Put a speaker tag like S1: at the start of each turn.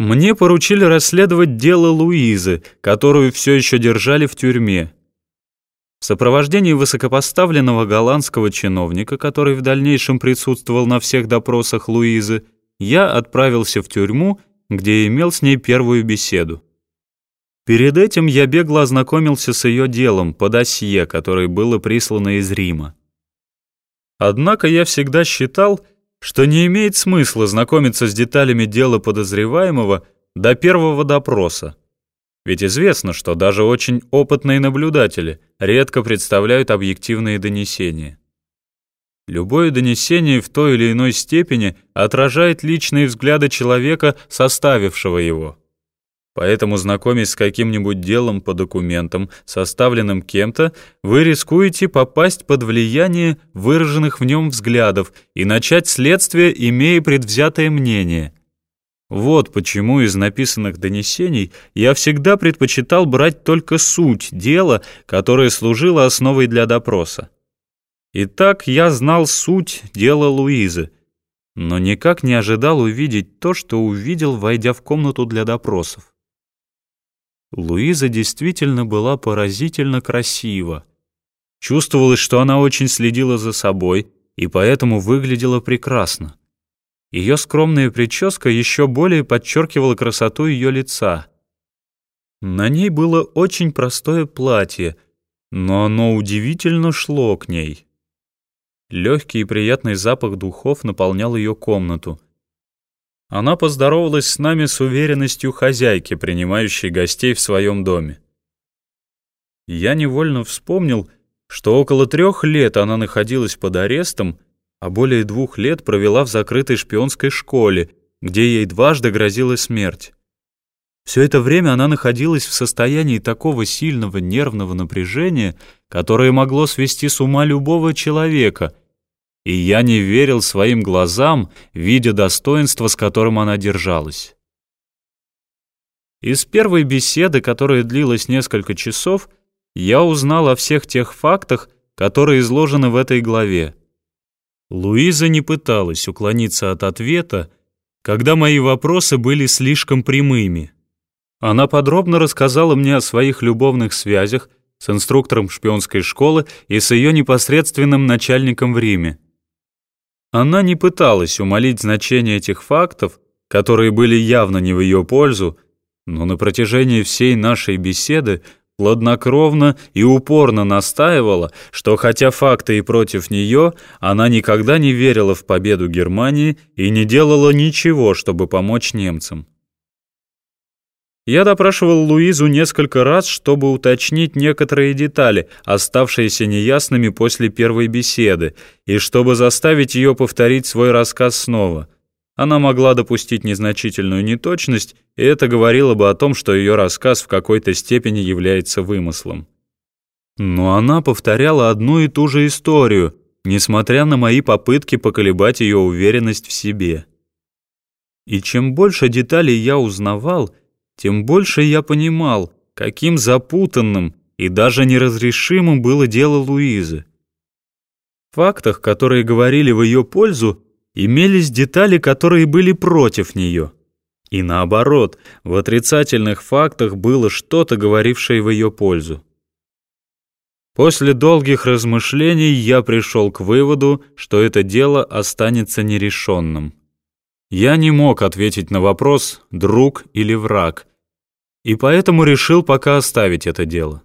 S1: Мне поручили расследовать дело Луизы, которую все еще держали в тюрьме. В сопровождении высокопоставленного голландского чиновника, который в дальнейшем присутствовал на всех допросах Луизы, я отправился в тюрьму, где имел с ней первую беседу. Перед этим я бегло ознакомился с ее делом по досье, которое было прислано из Рима. Однако я всегда считал, что не имеет смысла знакомиться с деталями дела подозреваемого до первого допроса. Ведь известно, что даже очень опытные наблюдатели редко представляют объективные донесения. Любое донесение в той или иной степени отражает личные взгляды человека, составившего его. Поэтому, знакомясь с каким-нибудь делом по документам, составленным кем-то, вы рискуете попасть под влияние выраженных в нем взглядов и начать следствие, имея предвзятое мнение. Вот почему из написанных донесений я всегда предпочитал брать только суть дела, которое служило основой для допроса. Итак, я знал суть дела Луизы, но никак не ожидал увидеть то, что увидел, войдя в комнату для допросов. Луиза действительно была поразительно красива. Чувствовалось, что она очень следила за собой и поэтому выглядела прекрасно. Ее скромная прическа еще более подчеркивала красоту ее лица. На ней было очень простое платье, но оно удивительно шло к ней. Легкий и приятный запах духов наполнял ее комнату — она поздоровалась с нами с уверенностью хозяйки, принимающей гостей в своем доме. Я невольно вспомнил, что около трех лет она находилась под арестом, а более двух лет провела в закрытой шпионской школе, где ей дважды грозила смерть. Все это время она находилась в состоянии такого сильного нервного напряжения, которое могло свести с ума любого человека, и я не верил своим глазам, видя достоинство, с которым она держалась. Из первой беседы, которая длилась несколько часов, я узнал о всех тех фактах, которые изложены в этой главе. Луиза не пыталась уклониться от ответа, когда мои вопросы были слишком прямыми. Она подробно рассказала мне о своих любовных связях с инструктором шпионской школы и с ее непосредственным начальником в Риме. Она не пыталась умолить значение этих фактов, которые были явно не в ее пользу, но на протяжении всей нашей беседы хладнокровно и упорно настаивала, что хотя факты и против нее, она никогда не верила в победу Германии и не делала ничего, чтобы помочь немцам. Я допрашивал Луизу несколько раз, чтобы уточнить некоторые детали, оставшиеся неясными после первой беседы, и чтобы заставить ее повторить свой рассказ снова. Она могла допустить незначительную неточность, и это говорило бы о том, что ее рассказ в какой-то степени является вымыслом. Но она повторяла одну и ту же историю, несмотря на мои попытки поколебать ее уверенность в себе. И чем больше деталей я узнавал, тем больше я понимал, каким запутанным и даже неразрешимым было дело Луизы. В фактах, которые говорили в ее пользу, имелись детали, которые были против нее. И наоборот, в отрицательных фактах было что-то, говорившее в ее пользу. После долгих размышлений я пришел к выводу, что это дело останется нерешенным. Я не мог ответить на вопрос «друг или враг», и поэтому решил пока оставить это дело.